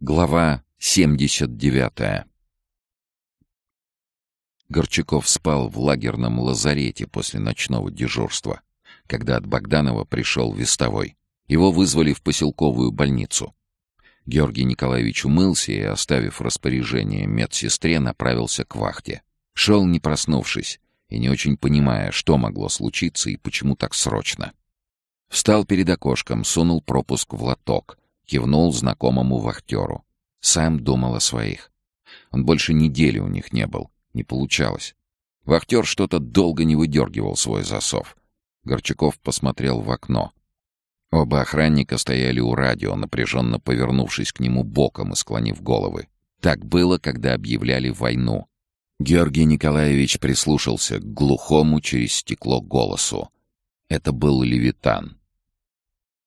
Глава 79 Горчаков спал в лагерном лазарете после ночного дежурства, когда от Богданова пришел вестовой. Его вызвали в поселковую больницу. Георгий Николаевич умылся и, оставив распоряжение медсестре, направился к вахте. Шел не проснувшись и не очень понимая, что могло случиться и почему так срочно. Встал перед окошком, сунул пропуск в лоток — Кивнул знакомому вахтеру. Сам думал о своих. Он больше недели у них не был. Не получалось. Вахтер что-то долго не выдергивал свой засов. Горчаков посмотрел в окно. Оба охранника стояли у радио, напряженно повернувшись к нему боком и склонив головы. Так было, когда объявляли войну. Георгий Николаевич прислушался к глухому через стекло голосу. Это был Левитан.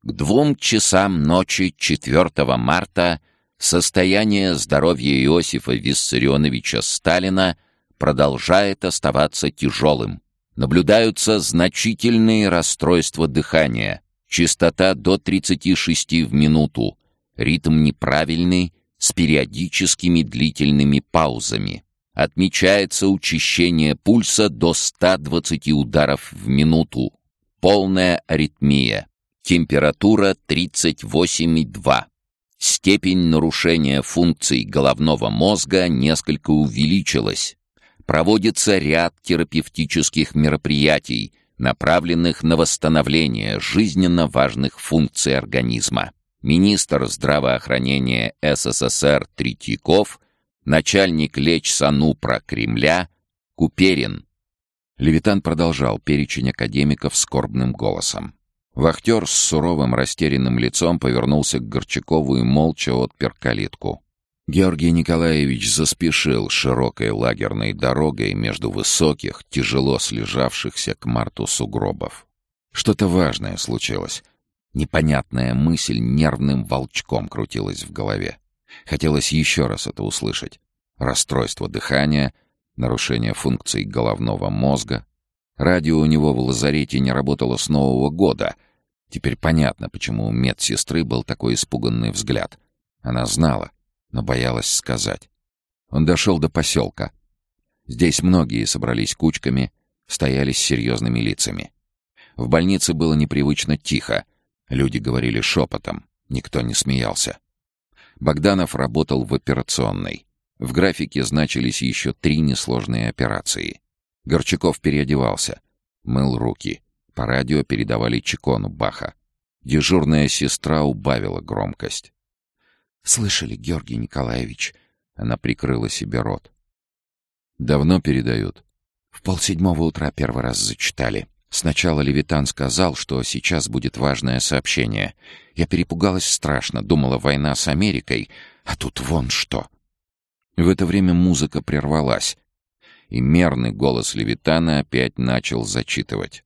К двум часам ночи 4 марта состояние здоровья Иосифа Виссарионовича Сталина продолжает оставаться тяжелым. Наблюдаются значительные расстройства дыхания, частота до 36 в минуту, ритм неправильный, с периодическими длительными паузами. Отмечается учащение пульса до 120 ударов в минуту, полная аритмия. Температура 38,2. Степень нарушения функций головного мозга несколько увеличилась. Проводится ряд терапевтических мероприятий, направленных на восстановление жизненно важных функций организма. Министр здравоохранения СССР Третьяков, начальник Леч Санупра Кремля Куперин. Левитан продолжал перечень академиков скорбным голосом. Вахтер с суровым растерянным лицом повернулся к Горчакову и молча отпер калитку. Георгий Николаевич заспешил широкой лагерной дорогой между высоких, тяжело слежавшихся к марту сугробов. Что-то важное случилось. Непонятная мысль нервным волчком крутилась в голове. Хотелось еще раз это услышать. Расстройство дыхания, нарушение функций головного мозга, Радио у него в лазарете не работало с Нового года. Теперь понятно, почему у медсестры был такой испуганный взгляд. Она знала, но боялась сказать. Он дошел до поселка. Здесь многие собрались кучками, стояли с серьезными лицами. В больнице было непривычно тихо. Люди говорили шепотом, никто не смеялся. Богданов работал в операционной. В графике значились еще три несложные операции. Горчаков переодевался, мыл руки. По радио передавали чекону Баха. Дежурная сестра убавила громкость. «Слышали, Георгий Николаевич?» Она прикрыла себе рот. «Давно передают?» «В полседьмого утра первый раз зачитали. Сначала Левитан сказал, что сейчас будет важное сообщение. Я перепугалась страшно, думала, война с Америкой, а тут вон что». В это время музыка прервалась, и мерный голос Левитана опять начал зачитывать.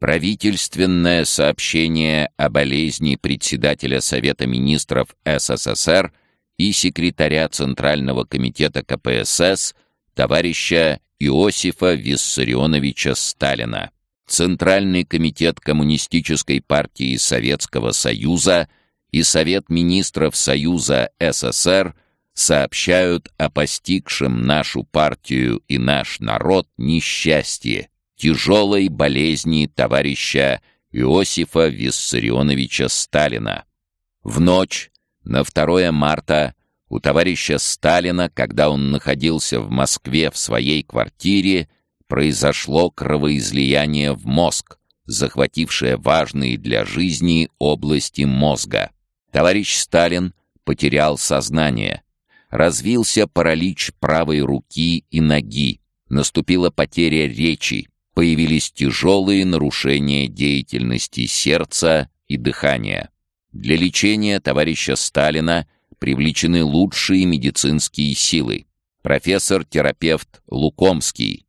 Правительственное сообщение о болезни председателя Совета министров СССР и секретаря Центрального комитета КПСС товарища Иосифа Виссарионовича Сталина. Центральный комитет Коммунистической партии Советского Союза и Совет министров Союза СССР – сообщают о постигшем нашу партию и наш народ несчастье, тяжелой болезни товарища Иосифа Виссарионовича Сталина. В ночь на 2 марта у товарища Сталина, когда он находился в Москве в своей квартире, произошло кровоизлияние в мозг, захватившее важные для жизни области мозга. Товарищ Сталин потерял сознание – развился паралич правой руки и ноги, наступила потеря речи, появились тяжелые нарушения деятельности сердца и дыхания. Для лечения товарища Сталина привлечены лучшие медицинские силы. Профессор-терапевт Лукомский,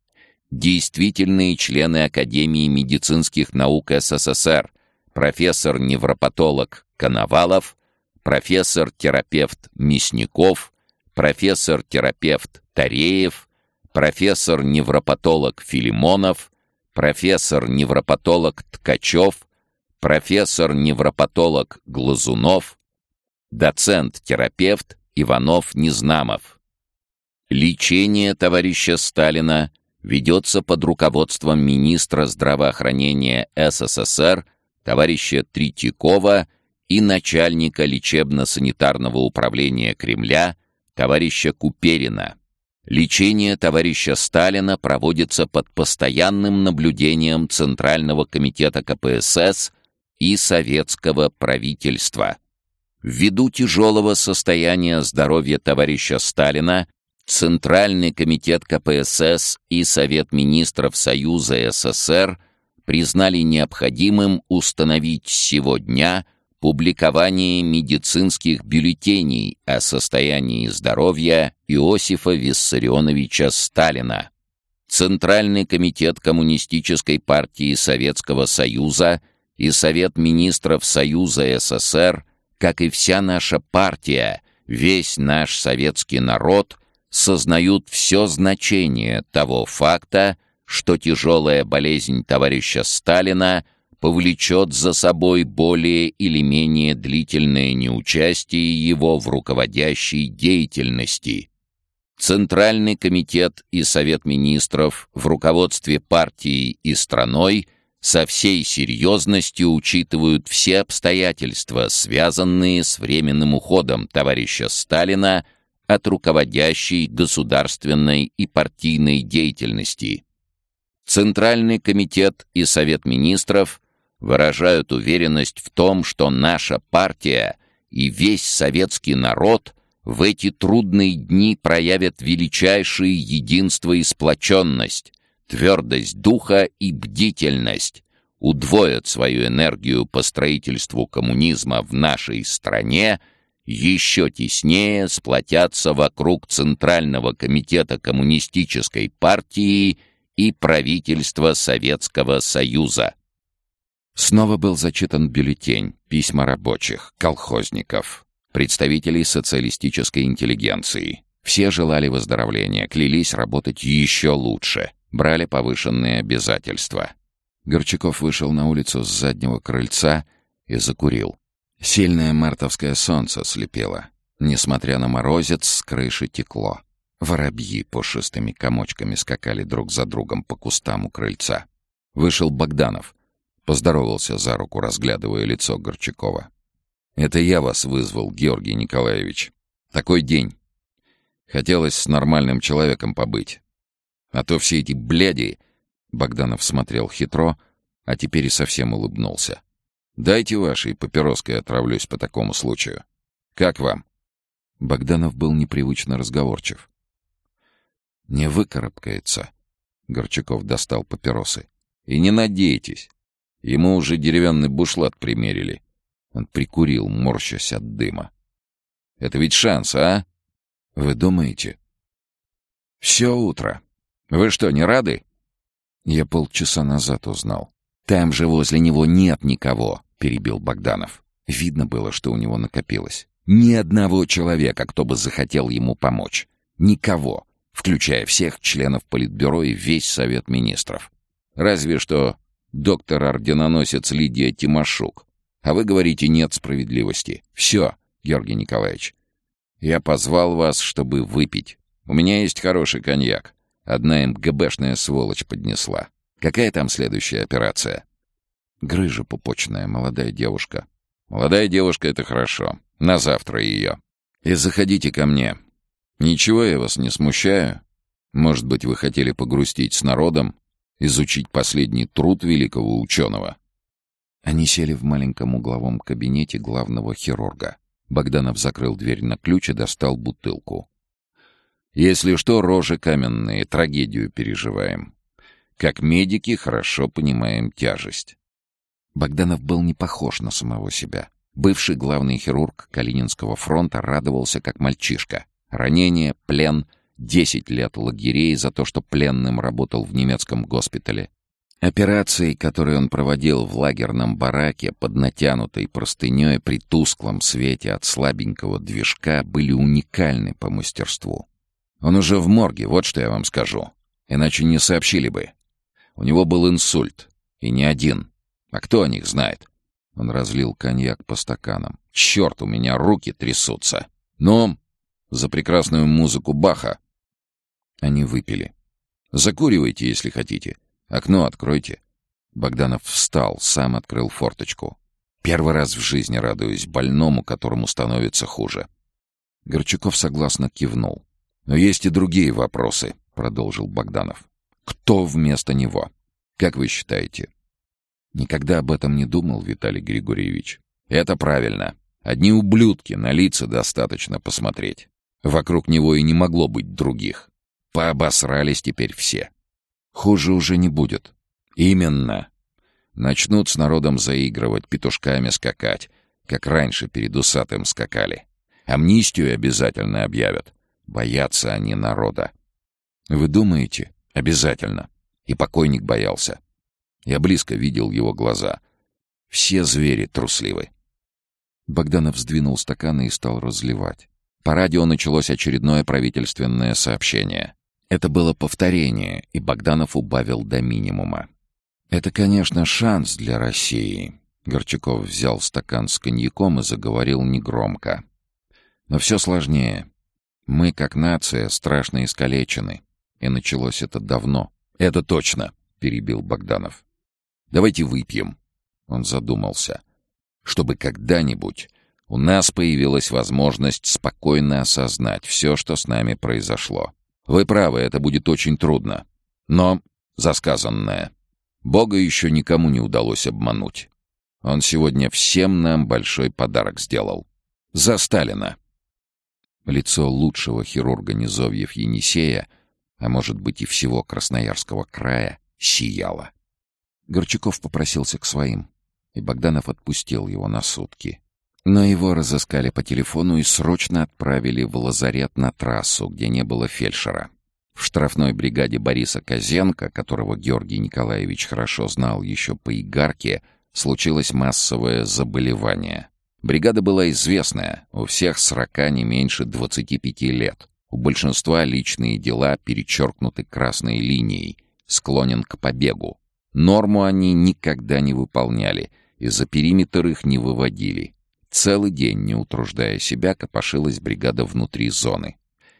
действительные члены Академии медицинских наук СССР, профессор-невропатолог Коновалов, профессор-терапевт Мясников, профессор-терапевт Тареев, профессор-невропатолог Филимонов, профессор-невропатолог Ткачев, профессор-невропатолог Глазунов, доцент-терапевт Иванов-Незнамов. Лечение товарища Сталина ведется под руководством министра здравоохранения СССР товарища Третьякова и начальника лечебно-санитарного управления Кремля товарища Куперина. Лечение товарища Сталина проводится под постоянным наблюдением Центрального комитета КПСС и советского правительства. Ввиду тяжелого состояния здоровья товарища Сталина Центральный комитет КПСС и Совет министров Союза СССР признали необходимым установить сегодня публикование медицинских бюллетеней о состоянии здоровья Иосифа Виссарионовича Сталина. Центральный комитет Коммунистической партии Советского Союза и Совет министров Союза СССР, как и вся наша партия, весь наш советский народ – сознают все значение того факта, что тяжелая болезнь товарища Сталина повлечет за собой более или менее длительное неучастие его в руководящей деятельности. Центральный комитет и Совет министров в руководстве партией и страной со всей серьезностью учитывают все обстоятельства, связанные с временным уходом товарища Сталина от руководящей государственной и партийной деятельности. Центральный комитет и Совет министров выражают уверенность в том, что наша партия и весь советский народ в эти трудные дни проявят величайшее единство и сплоченность, твердость духа и бдительность, удвоят свою энергию по строительству коммунизма в нашей стране – еще теснее сплотятся вокруг Центрального комитета Коммунистической партии и правительства Советского Союза. Снова был зачитан бюллетень, письма рабочих, колхозников, представителей социалистической интеллигенции. Все желали выздоровления, клялись работать еще лучше, брали повышенные обязательства. Горчаков вышел на улицу с заднего крыльца и закурил. Сильное мартовское солнце слепело. Несмотря на морозец, с крыши текло. Воробьи пушистыми комочками скакали друг за другом по кустам у крыльца. Вышел Богданов. Поздоровался за руку, разглядывая лицо Горчакова. «Это я вас вызвал, Георгий Николаевич. Такой день. Хотелось с нормальным человеком побыть. А то все эти бляди...» Богданов смотрел хитро, а теперь и совсем улыбнулся. Дайте вашей папироской отравлюсь по такому случаю. Как вам?» Богданов был непривычно разговорчив. «Не выкарабкается», — Горчаков достал папиросы. «И не надейтесь. Ему уже деревянный бушлат примерили». Он прикурил, морщась от дыма. «Это ведь шанс, а? Вы думаете?» «Все утро. Вы что, не рады?» Я полчаса назад узнал. «Там же возле него нет никого», — перебил Богданов. Видно было, что у него накопилось. Ни одного человека, кто бы захотел ему помочь. Никого, включая всех членов Политбюро и весь Совет Министров. Разве что доктор-орденоносец Лидия Тимошук. А вы говорите, нет справедливости. Все, Георгий Николаевич. Я позвал вас, чтобы выпить. У меня есть хороший коньяк. Одна МГБшная сволочь поднесла. Какая там следующая операция? Грыжа пупочная, молодая девушка. Молодая девушка — это хорошо. На завтра ее. И заходите ко мне. Ничего я вас не смущаю. Может быть, вы хотели погрустить с народом, изучить последний труд великого ученого. Они сели в маленьком угловом кабинете главного хирурга. Богданов закрыл дверь на ключ и достал бутылку. «Если что, рожи каменные, трагедию переживаем. Как медики хорошо понимаем тяжесть. Богданов был не похож на самого себя. Бывший главный хирург Калининского фронта радовался как мальчишка. Ранение, плен, десять лет лагерей за то, что пленным работал в немецком госпитале. Операции, которые он проводил в лагерном бараке под натянутой простыней при тусклом свете от слабенького движка, были уникальны по мастерству. Он уже в морге, вот что я вам скажу. Иначе не сообщили бы. У него был инсульт. И не один. А кто о них знает? Он разлил коньяк по стаканам. Черт, у меня руки трясутся. Но за прекрасную музыку Баха. Они выпили. Закуривайте, если хотите. Окно откройте. Богданов встал, сам открыл форточку. Первый раз в жизни радуюсь больному, которому становится хуже. Горчаков согласно кивнул. «Но есть и другие вопросы», — продолжил Богданов. «Кто вместо него? Как вы считаете?» «Никогда об этом не думал, Виталий Григорьевич. Это правильно. Одни ублюдки, на лица достаточно посмотреть. Вокруг него и не могло быть других. Пообосрались теперь все. Хуже уже не будет. Именно. Начнут с народом заигрывать, петушками скакать, как раньше перед усатым скакали. Амнистию обязательно объявят. Боятся они народа. Вы думаете? Обязательно. И покойник боялся. Я близко видел его глаза. Все звери трусливы. Богданов сдвинул стаканы и стал разливать. По радио началось очередное правительственное сообщение. Это было повторение, и Богданов убавил до минимума. «Это, конечно, шанс для России», — Горчаков взял стакан с коньяком и заговорил негромко. «Но все сложнее. Мы, как нация, страшно искалечены. И началось это давно». «Это точно», — перебил Богданов. «Давайте выпьем». Он задумался. «Чтобы когда-нибудь у нас появилась возможность спокойно осознать все, что с нами произошло. Вы правы, это будет очень трудно. Но за сказанное. Бога еще никому не удалось обмануть. Он сегодня всем нам большой подарок сделал. За Сталина. Лицо лучшего хирурга Низовьев Енисея, а может быть и всего Красноярского края, сияло. Горчаков попросился к своим, и Богданов отпустил его на сутки. Но его разыскали по телефону и срочно отправили в лазарет на трассу, где не было фельдшера. В штрафной бригаде Бориса Козенко, которого Георгий Николаевич хорошо знал еще по Игарке, случилось массовое заболевание. Бригада была известная, у всех сорока не меньше 25 лет. У большинства личные дела перечеркнуты красной линией, склонен к побегу. Норму они никогда не выполняли, и за периметр их не выводили. Целый день, не утруждая себя, копошилась бригада внутри зоны.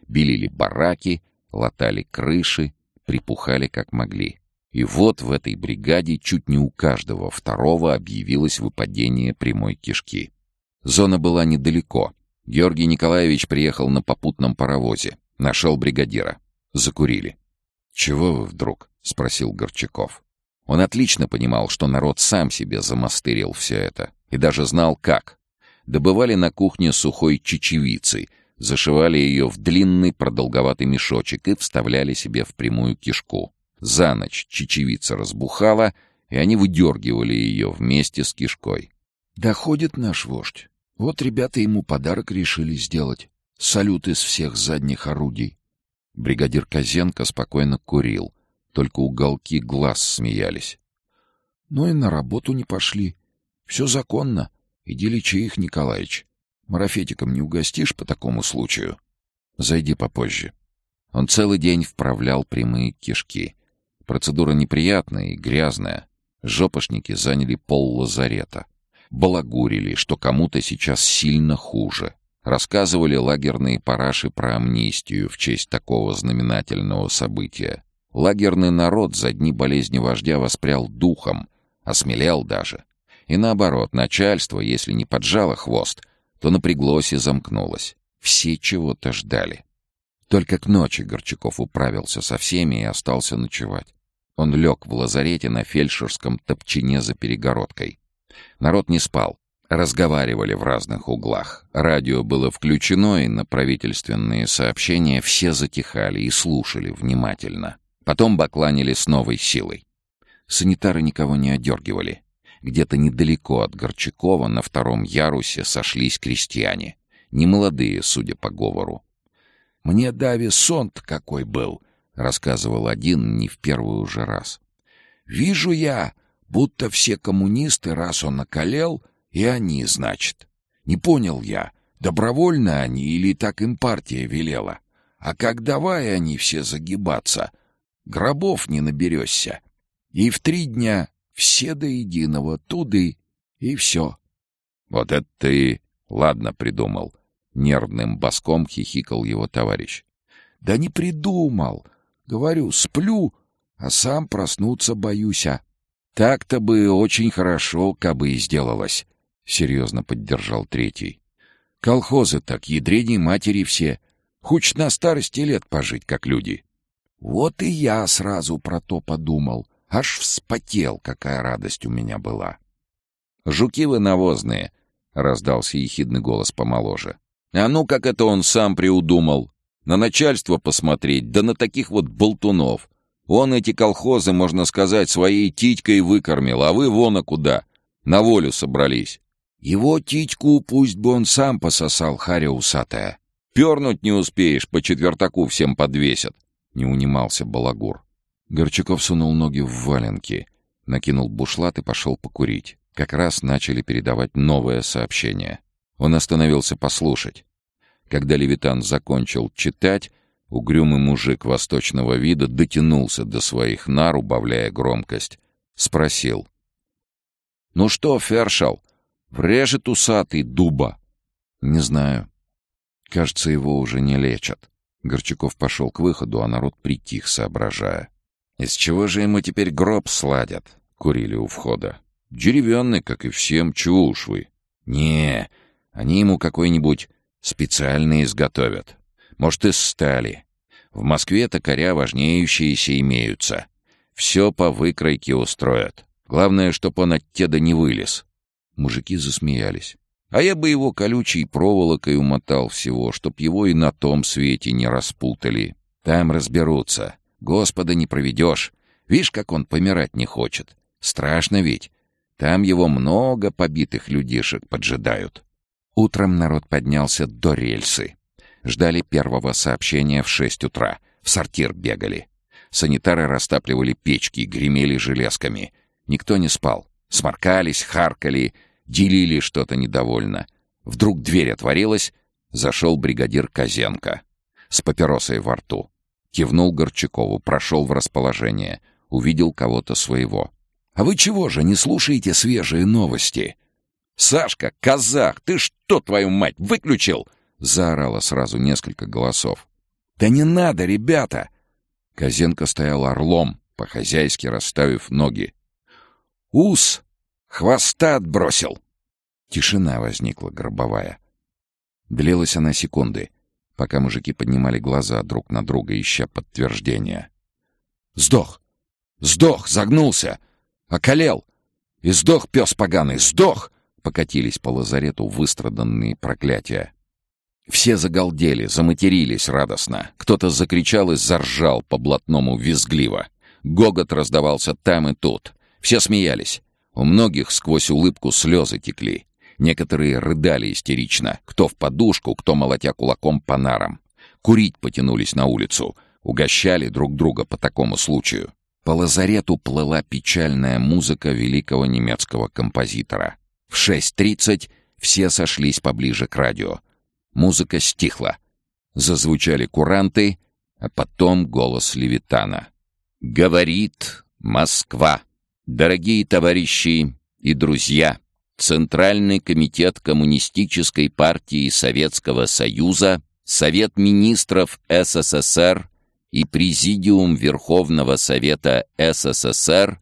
Белили бараки, латали крыши, припухали как могли. И вот в этой бригаде чуть не у каждого второго объявилось выпадение прямой кишки. Зона была недалеко. Георгий Николаевич приехал на попутном паровозе. Нашел бригадира. Закурили. «Чего вы вдруг?» — спросил Горчаков. Он отлично понимал, что народ сам себе замастырил все это. И даже знал, как добывали на кухне сухой чечевицы, зашивали ее в длинный продолговатый мешочек и вставляли себе в прямую кишку. За ночь чечевица разбухала, и они выдергивали ее вместе с кишкой. «Доходит наш вождь. Вот ребята ему подарок решили сделать. Салют из всех задних орудий». Бригадир Козенко спокойно курил, только уголки глаз смеялись. «Ну и на работу не пошли. Все законно. Иди лечи их, Николаич. Марафетиком не угостишь по такому случаю? Зайди попозже. Он целый день вправлял прямые кишки. Процедура неприятная и грязная. Жопошники заняли пол лазарета. Балагурили, что кому-то сейчас сильно хуже. Рассказывали лагерные параши про амнистию в честь такого знаменательного события. Лагерный народ за дни болезни вождя воспрял духом, осмелел даже. И наоборот, начальство, если не поджало хвост, то напряглось и замкнулось. Все чего-то ждали. Только к ночи Горчаков управился со всеми и остался ночевать. Он лег в лазарете на фельдшерском топчине за перегородкой. Народ не спал. Разговаривали в разных углах. Радио было включено, и на правительственные сообщения все затихали и слушали внимательно. Потом бакланили с новой силой. Санитары никого не одергивали. Где-то недалеко от Горчакова на втором ярусе сошлись крестьяне. Немолодые, судя по говору. «Мне Дави сонт какой был», — рассказывал один не в первый уже раз. «Вижу я, будто все коммунисты, раз он околел, и они, значит. Не понял я, добровольно они или так им партия велела. А как давай они все загибаться, гробов не наберешься. И в три дня все до единого, туды, и все. — Вот это ты Ладно, придумал. Нервным боском хихикал его товарищ. Да не придумал. Говорю, сплю, а сам проснуться боюсь. А так-то бы очень хорошо, кабы и сделалось, серьезно поддержал третий. Колхозы так ядреней матери все. Хуч на старости лет пожить, как люди. Вот и я сразу про то подумал. Аж вспотел, какая радость у меня была. «Жуки вы навозные!» — раздался ехидный голос помоложе. «А ну, как это он сам приудумал! На начальство посмотреть, да на таких вот болтунов! Он эти колхозы, можно сказать, своей титькой выкормил, а вы вон куда! На волю собрались!» «Его титьку пусть бы он сам пососал, харя усатая!» «Пернуть не успеешь, по четвертаку всем подвесят!» — не унимался Балагур. Горчаков сунул ноги в валенки, накинул бушлат и пошел покурить. Как раз начали передавать новое сообщение. Он остановился послушать. Когда Левитан закончил читать, угрюмый мужик восточного вида дотянулся до своих нар, убавляя громкость. Спросил. «Ну что, Фершал, врежет усатый дуба?» «Не знаю. Кажется, его уже не лечат». Горчаков пошел к выходу, а народ притих, соображая. «Из чего же ему теперь гроб сладят?» — курили у входа. Деревянный, как и всем, чего вы. Не, они ему какой-нибудь специальный изготовят. Может, из стали. В Москве токаря важнеющиеся имеются. Все по выкройке устроят. Главное, чтоб он от теда не вылез. Мужики засмеялись. А я бы его колючей проволокой умотал всего, чтоб его и на том свете не распутали. Там разберутся. Господа не проведешь. Видишь, как он помирать не хочет. Страшно ведь. Там его много побитых людишек поджидают. Утром народ поднялся до рельсы. Ждали первого сообщения в шесть утра. В сортир бегали. Санитары растапливали печки, гремели железками. Никто не спал. Сморкались, харкали, делили что-то недовольно. Вдруг дверь отворилась, зашел бригадир Козенко. С папиросой во рту. Кивнул Горчакову, прошел в расположение. Увидел кого-то своего. А вы чего же не слушаете свежие новости? Сашка, казах, ты что, твою мать, выключил? Заорало сразу несколько голосов. Да не надо, ребята! Козенко стоял орлом, по-хозяйски расставив ноги. Ус! Хвоста отбросил! Тишина возникла гробовая. Длилась она секунды, пока мужики поднимали глаза друг на друга, ища подтверждения. «Сдох! Сдох! Загнулся!» Околел! И сдох пес поганый, сдох!» Покатились по лазарету выстраданные проклятия. Все загалдели, заматерились радостно. Кто-то закричал и заржал по блатному визгливо. Гогот раздавался там и тут. Все смеялись. У многих сквозь улыбку слезы текли. Некоторые рыдали истерично, кто в подушку, кто молотя кулаком по нарам. Курить потянулись на улицу, угощали друг друга по такому случаю. По лазарету плыла печальная музыка великого немецкого композитора. В 6.30 все сошлись поближе к радио. Музыка стихла. Зазвучали куранты, а потом голос Левитана. «Говорит Москва! Дорогие товарищи и друзья!» Центральный комитет Коммунистической партии Советского Союза, Совет министров СССР и Президиум Верховного Совета СССР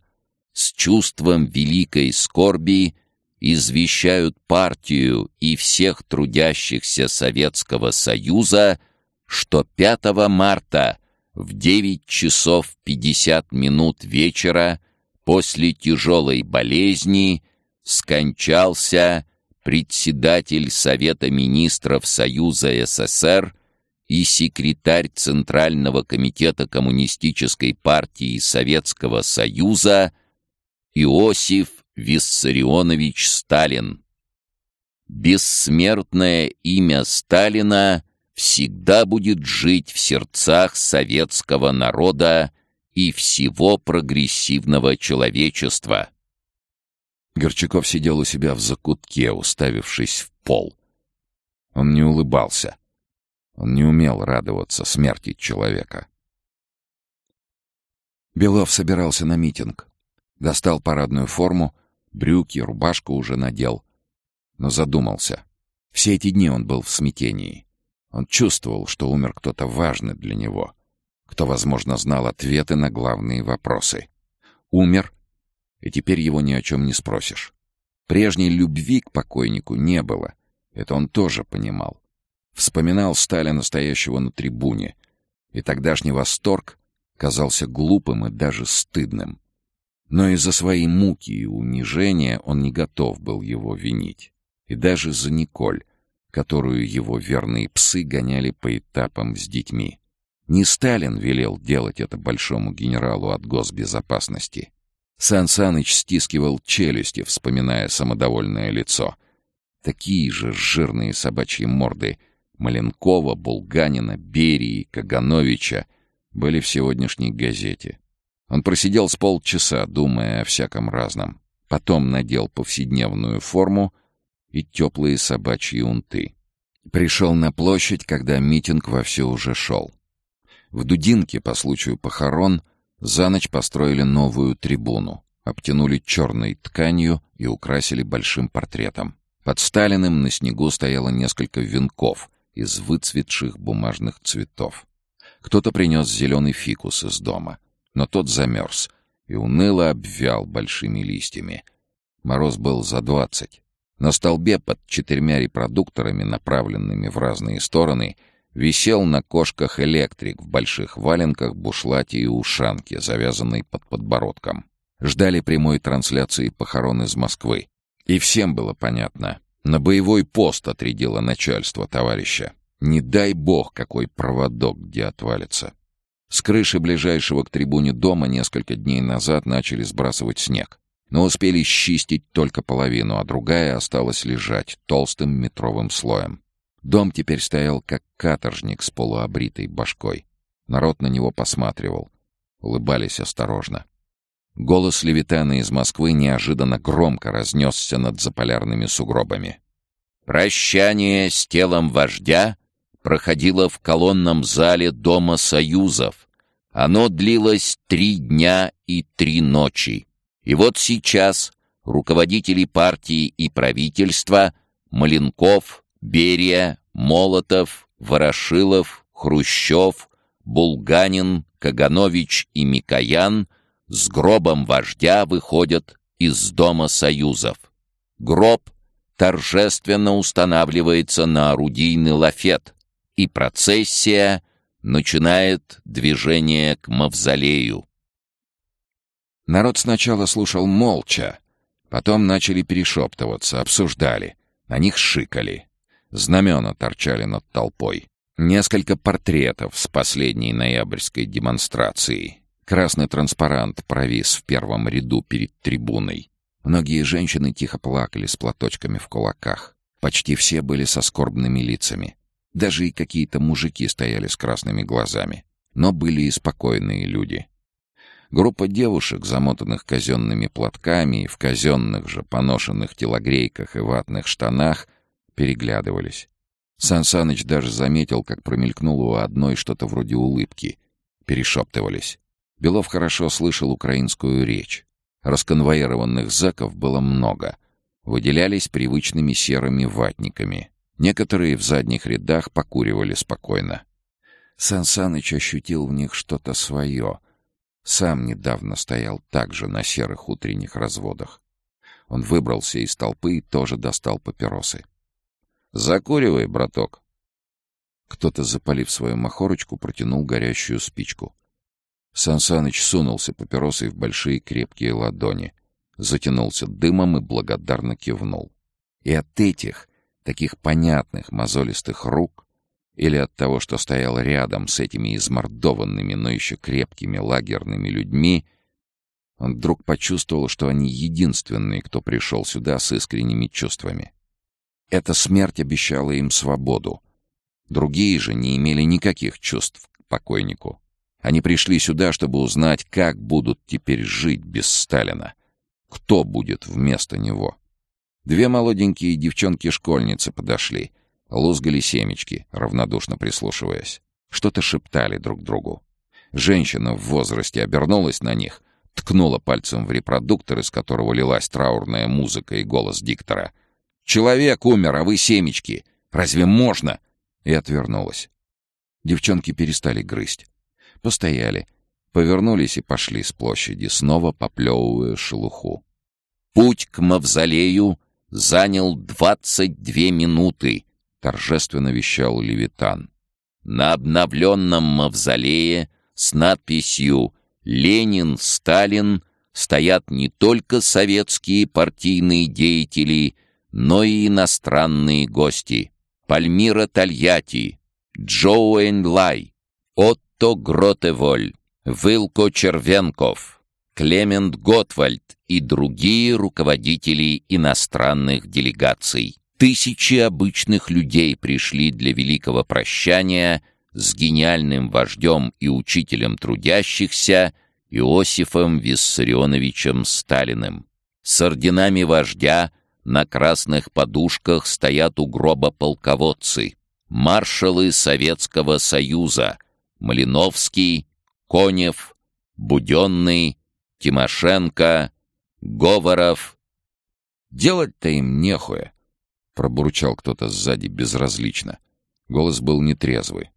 с чувством великой скорби извещают партию и всех трудящихся Советского Союза, что 5 марта в 9 часов 50 минут вечера после тяжелой болезни скончался председатель Совета министров Союза СССр и секретарь Центрального комитета Коммунистической партии Советского Союза Иосиф Виссарионович Сталин. Бессмертное имя Сталина всегда будет жить в сердцах советского народа и всего прогрессивного человечества. Горчаков сидел у себя в закутке, уставившись в пол. Он не улыбался. Он не умел радоваться смерти человека. Белов собирался на митинг. Достал парадную форму, брюки, рубашку уже надел. Но задумался. Все эти дни он был в смятении. Он чувствовал, что умер кто-то важный для него, кто, возможно, знал ответы на главные вопросы. Умер, и теперь его ни о чем не спросишь. Прежней любви к покойнику не было. Это он тоже понимал. Вспоминал Сталина, стоящего на трибуне, и тогдашний восторг казался глупым и даже стыдным. Но из-за своей муки и унижения он не готов был его винить. И даже за Николь, которую его верные псы гоняли по этапам с детьми. Не Сталин велел делать это большому генералу от госбезопасности. Сан стискивал челюсти, вспоминая самодовольное лицо. Такие же жирные собачьи морды Маленкова, Булганина, Берии, Кагановича были в сегодняшней газете. Он просидел с полчаса, думая о всяком разном. Потом надел повседневную форму и теплые собачьи унты. Пришел на площадь, когда митинг вовсю уже шел. В Дудинке по случаю похорон за ночь построили новую трибуну, обтянули черной тканью и украсили большим портретом. Под Сталиным на снегу стояло несколько венков из выцветших бумажных цветов. Кто-то принес зеленый фикус из дома, но тот замерз и уныло обвял большими листьями. Мороз был за двадцать. На столбе под четырьмя репродукторами, направленными в разные стороны, висел на кошках электрик в больших валенках, бушлате и ушанке, завязанной под подбородком. Ждали прямой трансляции похорон из Москвы. И всем было понятно. На боевой пост отрядило начальство товарища. Не дай бог, какой проводок где отвалится. С крыши ближайшего к трибуне дома несколько дней назад начали сбрасывать снег но успели счистить только половину, а другая осталась лежать толстым метровым слоем. Дом теперь стоял как каторжник с полуобритой башкой. Народ на него посматривал. Улыбались осторожно. Голос Левитана из Москвы неожиданно громко разнесся над заполярными сугробами. «Прощание с телом вождя проходило в колонном зале Дома Союзов. Оно длилось три дня и три ночи. И вот сейчас руководители партии и правительства Маленков, Берия, Молотов, Ворошилов, Хрущев, Булганин, Каганович и Микоян с гробом вождя выходят из Дома Союзов. Гроб торжественно устанавливается на орудийный лафет, и процессия начинает движение к мавзолею. Народ сначала слушал молча, потом начали перешептываться, обсуждали. На них шикали. Знамена торчали над толпой. Несколько портретов с последней ноябрьской демонстрации. Красный транспарант провис в первом ряду перед трибуной. Многие женщины тихо плакали с платочками в кулаках. Почти все были со скорбными лицами. Даже и какие-то мужики стояли с красными глазами. Но были и спокойные люди. Группа девушек, замотанных казенными платками и в казенных же поношенных телогрейках и ватных штанах, переглядывались. Сан Саныч даже заметил, как промелькнуло у одной что-то вроде улыбки. Перешептывались. Белов хорошо слышал украинскую речь. Расконвоированных зэков было много. Выделялись привычными серыми ватниками. Некоторые в задних рядах покуривали спокойно. Сан Саныч ощутил в них что-то свое — сам недавно стоял также на серых утренних разводах. Он выбрался из толпы и тоже достал папиросы. «Закуривай, браток!» Кто-то, запалив свою махорочку, протянул горящую спичку. Сансаныч сунулся папиросой в большие крепкие ладони, затянулся дымом и благодарно кивнул. И от этих, таких понятных мозолистых рук, или от того, что стоял рядом с этими измордованными, но еще крепкими лагерными людьми, он вдруг почувствовал, что они единственные, кто пришел сюда с искренними чувствами. Эта смерть обещала им свободу. Другие же не имели никаких чувств к покойнику. Они пришли сюда, чтобы узнать, как будут теперь жить без Сталина. Кто будет вместо него? Две молоденькие девчонки-школьницы подошли — Лузгали семечки, равнодушно прислушиваясь. Что-то шептали друг другу. Женщина в возрасте обернулась на них, ткнула пальцем в репродуктор, из которого лилась траурная музыка и голос диктора. Человек умер, а вы семечки. Разве можно?» И отвернулась. Девчонки перестали грызть. Постояли, повернулись и пошли с площади, снова поплевывая шелуху. «Путь к мавзолею занял двадцать две минуты», — торжественно вещал Левитан. «На обновленном мавзолее с надписью «Ленин, Сталин» стоят не только советские партийные деятели, но и иностранные гости. Пальмира Тольятти, Джоуэн Лай, Отто Гротеволь, Вилко Червенков, Клемент Готвальд и другие руководители иностранных делегаций. Тысячи обычных людей пришли для великого прощания с гениальным вождем и учителем трудящихся Иосифом Виссарионовичем Сталиным. С орденами вождя на красных подушках стоят у гроба полководцы, маршалы Советского Союза, Малиновский, Конев, Буденный, Тимошенко, Говоров. «Делать-то им нехуя», — пробурчал кто-то сзади безразлично. Голос был нетрезвый.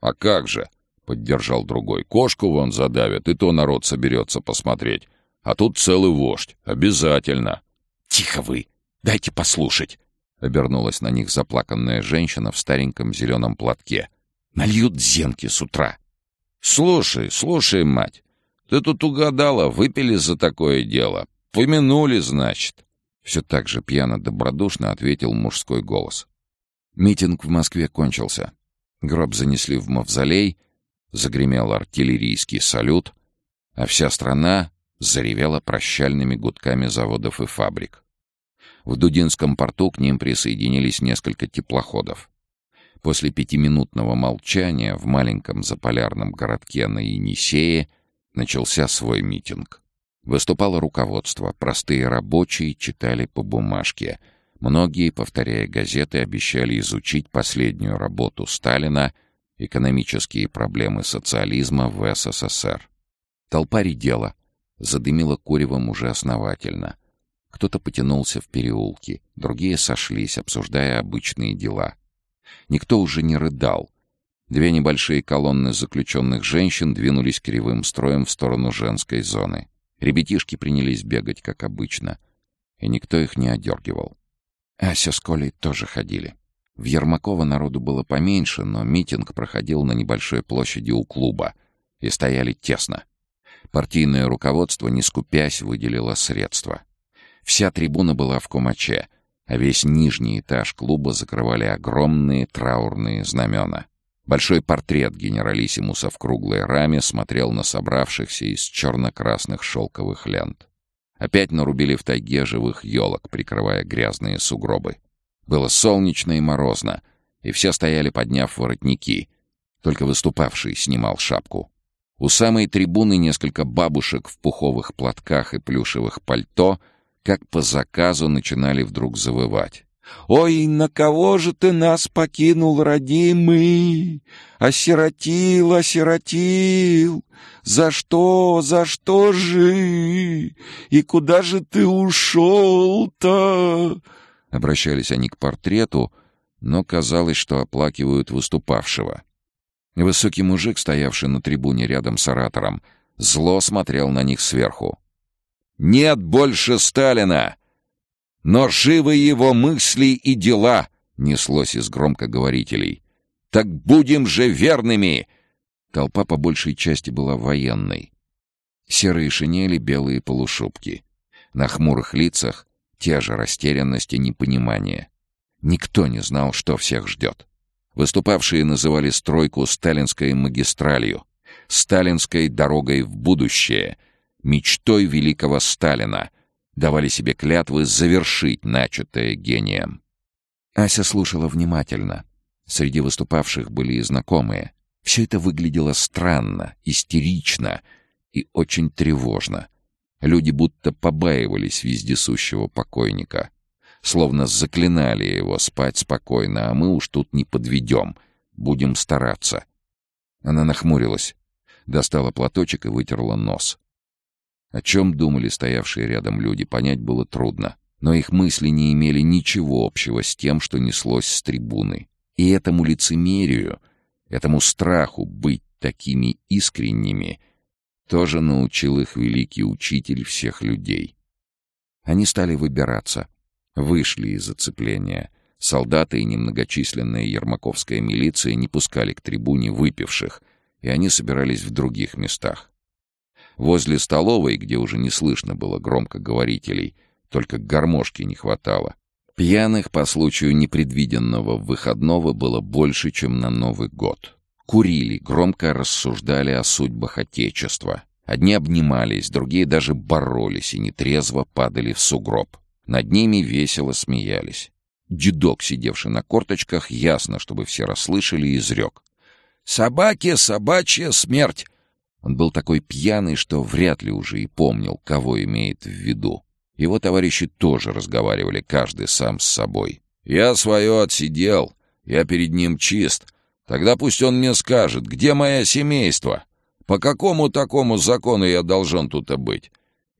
«А как же?» — поддержал другой. «Кошку вон задавят, и то народ соберется посмотреть. А тут целый вождь. Обязательно». «Тихо вы! Дайте послушать!» — обернулась на них заплаканная женщина в стареньком зеленом платке. «Нальют зенки с утра!» «Слушай, слушай, мать, ты тут угадала, выпили за такое дело. Помянули, значит!» Все так же пьяно-добродушно ответил мужской голос. Митинг в Москве кончился. Гроб занесли в мавзолей, загремел артиллерийский салют, а вся страна заревела прощальными гудками заводов и фабрик. В Дудинском порту к ним присоединились несколько теплоходов. После пятиминутного молчания в маленьком заполярном городке на Енисее начался свой митинг. Выступало руководство, простые рабочие читали по бумажке. Многие, повторяя газеты, обещали изучить последнюю работу Сталина «Экономические проблемы социализма в СССР». Толпа редела, задымила куревом уже основательно. Кто-то потянулся в переулки, другие сошлись, обсуждая обычные дела. Никто уже не рыдал. Две небольшие колонны заключенных женщин двинулись кривым строем в сторону женской зоны. Ребятишки принялись бегать, как обычно. И никто их не одергивал. Ася с Колей тоже ходили. В Ермакова народу было поменьше, но митинг проходил на небольшой площади у клуба. И стояли тесно. Партийное руководство, не скупясь, выделило средства. Вся трибуна была в кумаче, а весь нижний этаж клуба закрывали огромные траурные знамена. Большой портрет генералиссимуса в круглой раме смотрел на собравшихся из черно-красных шелковых лент. Опять нарубили в тайге живых елок, прикрывая грязные сугробы. Было солнечно и морозно, и все стояли, подняв воротники. Только выступавший снимал шапку. У самой трибуны несколько бабушек в пуховых платках и плюшевых пальто — как по заказу начинали вдруг завывать. «Ой, на кого же ты нас покинул, родимый? Осиротил, осиротил! За что, за что же? И куда же ты ушел-то?» Обращались они к портрету, но казалось, что оплакивают выступавшего. Высокий мужик, стоявший на трибуне рядом с оратором, зло смотрел на них сверху. Нет больше Сталина! Но живы его мысли и дела!» — неслось из громкоговорителей. «Так будем же верными!» Толпа по большей части была военной. Серые шинели, белые полушубки. На хмурых лицах те же растерянность и непонимание. Никто не знал, что всех ждет. Выступавшие называли стройку сталинской магистралью, сталинской дорогой в будущее — мечтой великого Сталина, давали себе клятвы завершить начатое гением. Ася слушала внимательно. Среди выступавших были и знакомые. Все это выглядело странно, истерично и очень тревожно. Люди будто побаивались вездесущего покойника. Словно заклинали его спать спокойно, а мы уж тут не подведем, будем стараться. Она нахмурилась, достала платочек и вытерла нос. О чем думали стоявшие рядом люди, понять было трудно. Но их мысли не имели ничего общего с тем, что неслось с трибуны. И этому лицемерию, этому страху быть такими искренними, тоже научил их великий учитель всех людей. Они стали выбираться, вышли из оцепления. Солдаты и немногочисленная ермаковская милиция не пускали к трибуне выпивших, и они собирались в других местах. Возле столовой, где уже не слышно было громкоговорителей, только гармошки не хватало. Пьяных по случаю непредвиденного выходного было больше, чем на Новый год. Курили, громко рассуждали о судьбах Отечества. Одни обнимались, другие даже боролись и нетрезво падали в сугроб. Над ними весело смеялись. Дедок, сидевший на корточках, ясно, чтобы все расслышали, изрек. «Собаке собачья смерть!» Он был такой пьяный, что вряд ли уже и помнил, кого имеет в виду. Его товарищи тоже разговаривали, каждый сам с собой. «Я свое отсидел, я перед ним чист. Тогда пусть он мне скажет, где мое семейство? По какому такому закону я должен тут быть?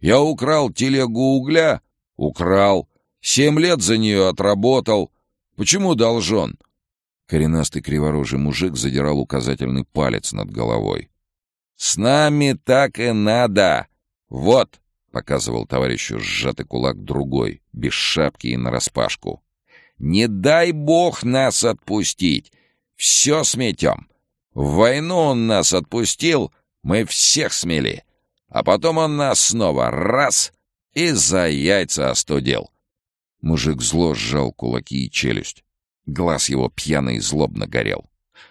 Я украл телегу угля, Украл. Семь лет за нее отработал. Почему должен?» Коренастый криворожий мужик задирал указательный палец над головой. «С нами так и надо! Вот!» — показывал товарищу сжатый кулак другой, без шапки и нараспашку. «Не дай бог нас отпустить! Все сметем! В войну он нас отпустил, мы всех смели, а потом он нас снова раз и за яйца остудил. Мужик зло сжал кулаки и челюсть. Глаз его пьяный и злобно горел.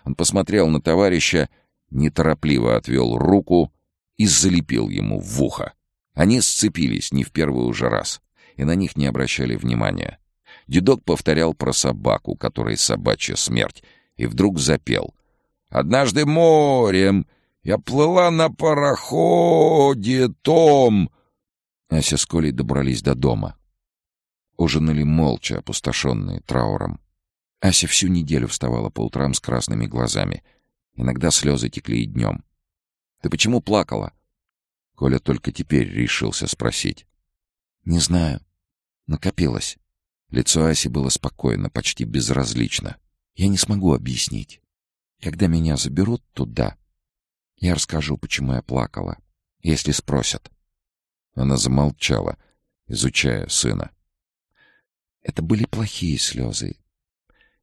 Он посмотрел на товарища, неторопливо отвел руку и залепил ему в ухо. Они сцепились не в первый уже раз, и на них не обращали внимания. Дедок повторял про собаку, которой собачья смерть, и вдруг запел. «Однажды морем я плыла на пароходе том, Ася с Колей добрались до дома. Ужинали молча, опустошенные трауром. Ася всю неделю вставала по утрам с красными глазами. Иногда слезы текли и днем. «Ты почему плакала?» Коля только теперь решился спросить. «Не знаю. Накопилось». Лицо Аси было спокойно, почти безразлично. «Я не смогу объяснить. Когда меня заберут туда, я расскажу, почему я плакала, если спросят». Она замолчала, изучая сына. Это были плохие слезы.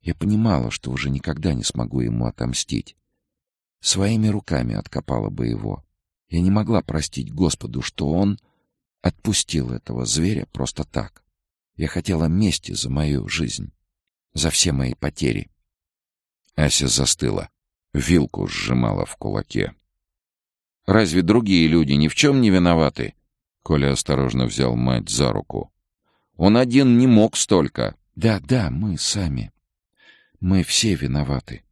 Я понимала, что уже никогда не смогу ему отомстить. Своими руками откопала бы его. Я не могла простить Господу, что он отпустил этого зверя просто так. Я хотела мести за мою жизнь, за все мои потери. Ася застыла, вилку сжимала в кулаке. «Разве другие люди ни в чем не виноваты?» Коля осторожно взял мать за руку. «Он один не мог столько». «Да, да, мы сами. Мы все виноваты.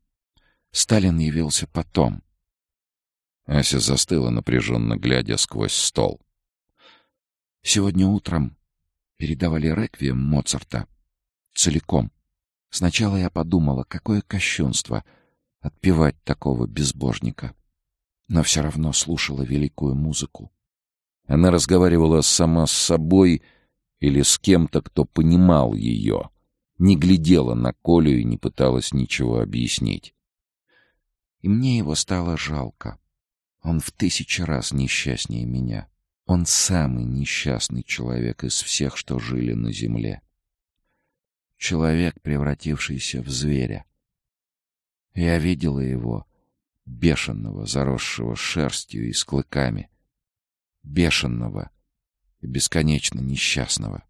Сталин явился потом». Ася застыла, напряженно глядя сквозь стол. «Сегодня утром передавали реквием Моцарта. Целиком. Сначала я подумала, какое кощунство отпевать такого безбожника. Но все равно слушала великую музыку. Она разговаривала сама с собой или с кем-то, кто понимал ее, не глядела на Колю и не пыталась ничего объяснить. И мне его стало жалко. Он в тысячи раз несчастнее меня. Он самый несчастный человек из всех, что жили на земле. Человек, превратившийся в зверя. Я видела его, бешеного, заросшего шерстью и с клыками, бешеного и бесконечно несчастного.